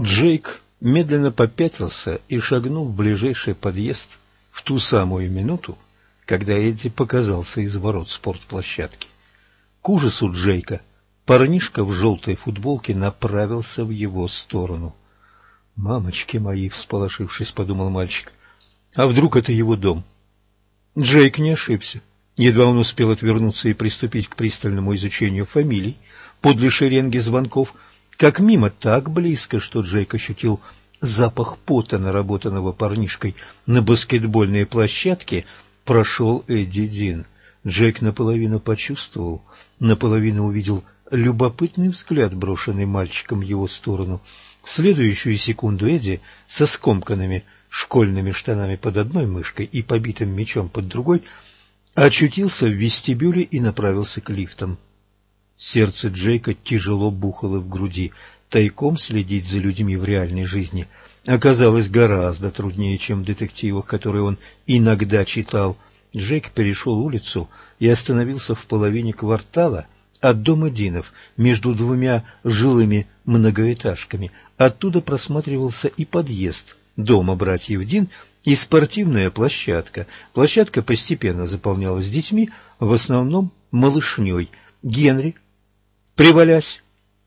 Джейк медленно попятился и шагнул в ближайший подъезд в ту самую минуту, когда Эдди показался из ворот спортплощадки. К ужасу Джейка парнишка в желтой футболке направился в его сторону. «Мамочки мои!» — всполошившись, подумал мальчик. «А вдруг это его дом?» Джейк не ошибся. Едва он успел отвернуться и приступить к пристальному изучению фамилий подле шеренги звонков, как мимо так близко, что Джейк ощутил запах пота, наработанного парнишкой на баскетбольной площадке, прошел Эдди Дин. Джейк наполовину почувствовал, наполовину увидел любопытный взгляд, брошенный мальчиком в его сторону. В следующую секунду Эдди со скомканными школьными штанами под одной мышкой и побитым мечом под другой очутился в вестибюле и направился к лифтам. Сердце Джейка тяжело бухало в груди. Тайком следить за людьми в реальной жизни оказалось гораздо труднее, чем в детективах, которые он иногда читал. Джейк перешел улицу и остановился в половине квартала от дома Динов между двумя жилыми многоэтажками. Оттуда просматривался и подъезд дома братьев Дин и спортивная площадка. Площадка постепенно заполнялась детьми, в основном малышней. Генри, привалясь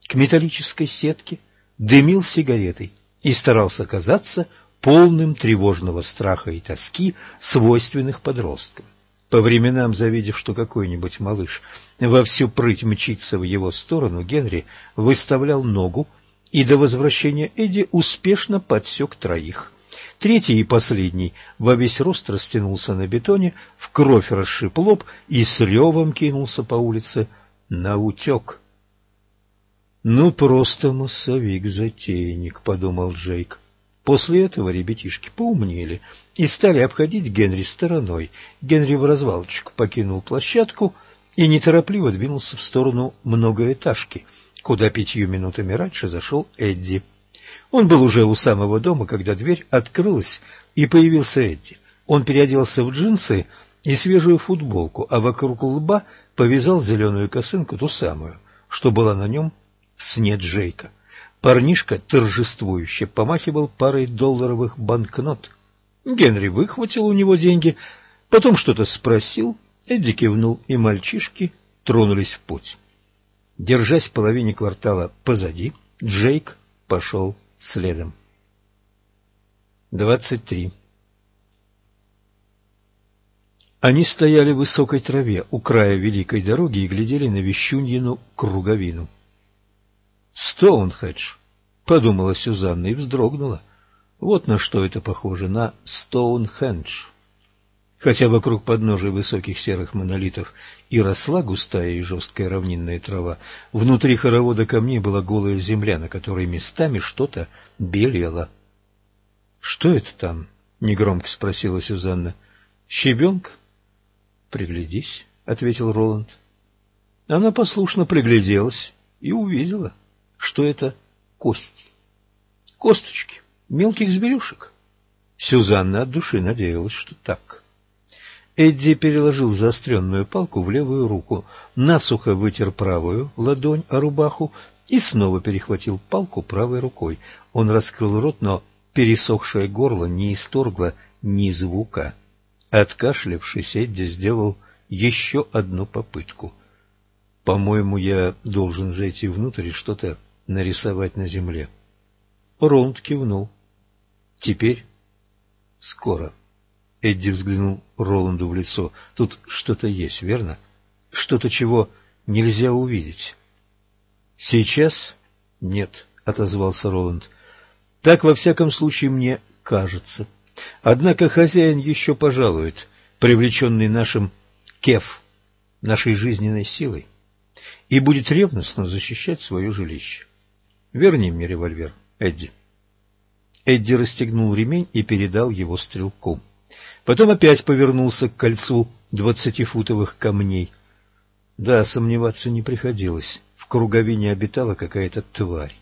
к металлической сетке, дымил сигаретой и старался казаться полным тревожного страха и тоски, свойственных подросткам. По временам, завидев, что какой-нибудь малыш во всю прыть мчится в его сторону, Генри выставлял ногу и до возвращения Эдди успешно подсек троих. Третий и последний во весь рост растянулся на бетоне, в кровь расшиб лоб и с ревом кинулся по улице на утек. «Ну, просто массовик-затейник», — подумал Джейк. После этого ребятишки поумнели и стали обходить Генри стороной. Генри в развалочку покинул площадку и неторопливо двинулся в сторону многоэтажки, куда пятью минутами раньше зашел Эдди. Он был уже у самого дома, когда дверь открылась, и появился Эдди. Он переоделся в джинсы и свежую футболку, а вокруг лба повязал зеленую косынку, ту самую, что была на нем сне Джейка. Парнишка торжествующе помахивал парой долларовых банкнот. Генри выхватил у него деньги, потом что-то спросил, Эдди кивнул, и мальчишки тронулись в путь. Держась в половине квартала позади, Джейк пошел следом. Двадцать три. Они стояли в высокой траве у края великой дороги и глядели на вещуньину круговину. «Стоунхедж», — подумала Сюзанна и вздрогнула. Вот на что это похоже, на Стоунхендж. Хотя вокруг подножия высоких серых монолитов и росла густая и жесткая равнинная трава, внутри хоровода камней была голая земля, на которой местами что-то белело. — Что это там? — негромко спросила Сюзанна. — Щебенка? — Приглядись, — ответил Роланд. Она послушно пригляделась и увидела, что это кости. Косточки мелких зверюшек. Сюзанна от души надеялась, что так. Эдди переложил заостренную палку в левую руку, насухо вытер правую ладонь о рубаху и снова перехватил палку правой рукой. Он раскрыл рот, но пересохшее горло не исторгло ни звука. Откашлявшись, Эдди сделал еще одну попытку. «По-моему, я должен зайти внутрь и что-то нарисовать на земле». Роланд кивнул. «Теперь скоро». Эдди взглянул Роланду в лицо. Тут что-то есть, верно? Что-то, чего нельзя увидеть. Сейчас нет, отозвался Роланд. Так, во всяком случае, мне кажется. Однако хозяин еще пожалует, привлеченный нашим кеф, нашей жизненной силой, и будет ревностно защищать свое жилище. Верни мне револьвер, Эдди. Эдди расстегнул ремень и передал его стрелку. Потом опять повернулся к кольцу двадцатифутовых камней. Да, сомневаться не приходилось. В круговине обитала какая-то тварь.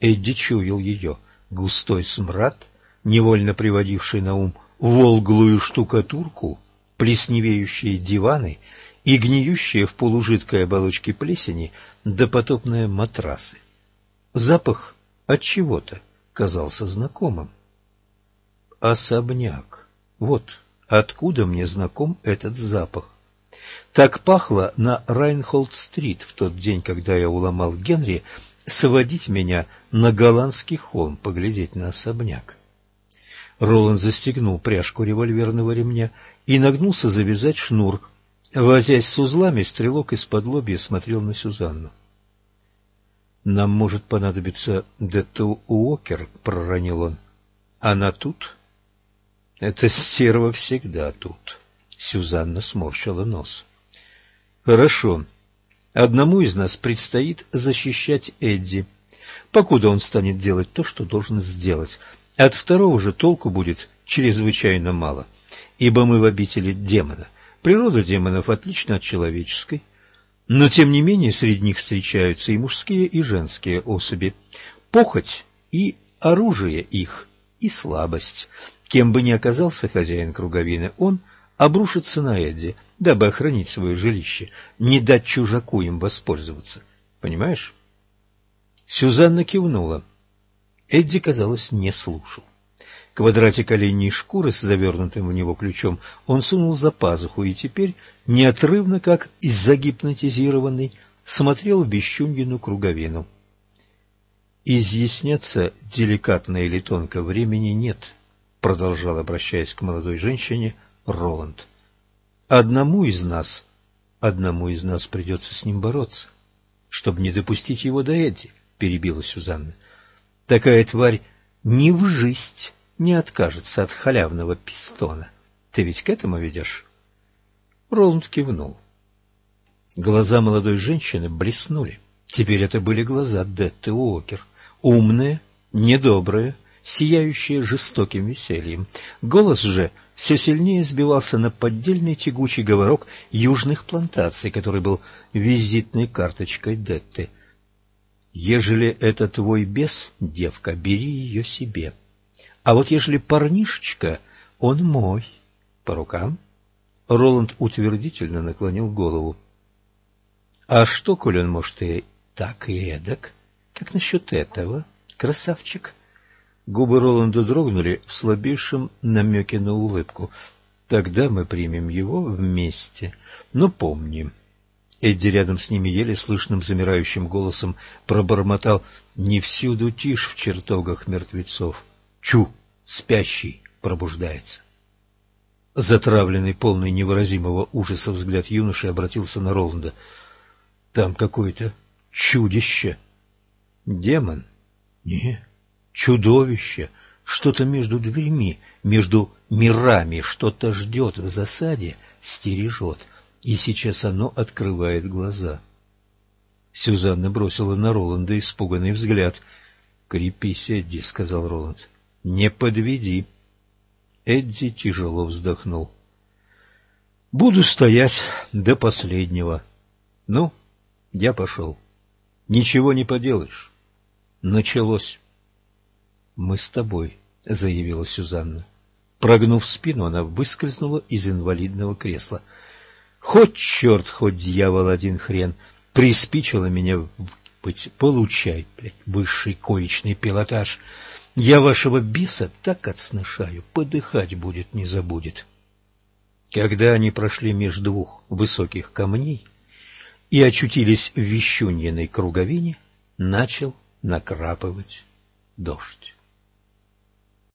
Эдди чуял ее. Густой смрад, невольно приводивший на ум волглую штукатурку, плесневеющие диваны и гниющие в полужидкой оболочке плесени допотопные матрасы. Запах от чего то казался знакомым. Особняк. Вот откуда мне знаком этот запах. Так пахло на Райнхолд-стрит в тот день, когда я уломал Генри сводить меня на голландский холм поглядеть на особняк. Роланд застегнул пряжку револьверного ремня и нагнулся завязать шнур. Возясь с узлами, стрелок из-под лобья смотрел на Сюзанну. «Нам может понадобиться Дету Уокер», — проронил он. «Она тут?» «Эта стерва всегда тут». Сюзанна сморщила нос. «Хорошо. Одному из нас предстоит защищать Эдди, покуда он станет делать то, что должен сделать. От второго же толку будет чрезвычайно мало, ибо мы в обители демона. Природа демонов отлична от человеческой, но тем не менее среди них встречаются и мужские, и женские особи. Похоть и оружие их, и слабость. Кем бы ни оказался хозяин круговины, он обрушится на Эдди – дабы охранить свое жилище, не дать чужаку им воспользоваться. Понимаешь? Сюзанна кивнула. Эдди, казалось, не слушал. Квадратик оленьей шкуры с завернутым в него ключом он сунул за пазуху и теперь, неотрывно, как из загипнотизированный, смотрел в бесчунгину круговину. «Изъясняться деликатно или тонко времени нет», — продолжал, обращаясь к молодой женщине, Роланд. Одному из нас, одному из нас придется с ним бороться, чтобы не допустить его до Эдди, перебила Сюзанна. Такая тварь ни в жизнь не откажется от халявного пистона. Ты ведь к этому ведешь? Роланд кивнул. Глаза молодой женщины блеснули. Теперь это были глаза Детты Уокер. Умные, недобрые, сияющие жестоким весельем. Голос же все сильнее сбивался на поддельный тягучий говорок южных плантаций, который был визитной карточкой Детты. «Ежели это твой бес, девка, бери ее себе. А вот ежели парнишечка, он мой. По рукам?» Роланд утвердительно наклонил голову. «А что, коль он может и так, и эдак? Как насчет этого, красавчик?» Губы Роланда дрогнули в слабейшем намеке на улыбку. «Тогда мы примем его вместе. Но помним». Эдди рядом с ними еле слышным замирающим голосом пробормотал «Не всюду тишь в чертогах мертвецов. Чу, спящий пробуждается». Затравленный, полный невыразимого ужаса взгляд юноши обратился на Роланда. «Там какое-то чудище». «Демон?» «Нет, чудовище, что-то между дверьми, между мирами, что-то ждет в засаде, стережет, и сейчас оно открывает глаза. Сюзанна бросила на Роланда испуганный взгляд. «Крепись, Эдди», — сказал Роланд. «Не подведи». Эдди тяжело вздохнул. «Буду стоять до последнего. Ну, я пошел. Ничего не поделаешь. Началось». «Мы с тобой», — заявила Сюзанна. Прогнув спину, она выскользнула из инвалидного кресла. «Хоть черт, хоть дьявол один хрен! Приспичило меня быть. Получай, блядь, высший коечный пилотаж. Я вашего беса так отснышаю, подыхать будет не забудет». Когда они прошли между двух высоких камней и очутились в вещуньиной круговине, начал накрапывать дождь.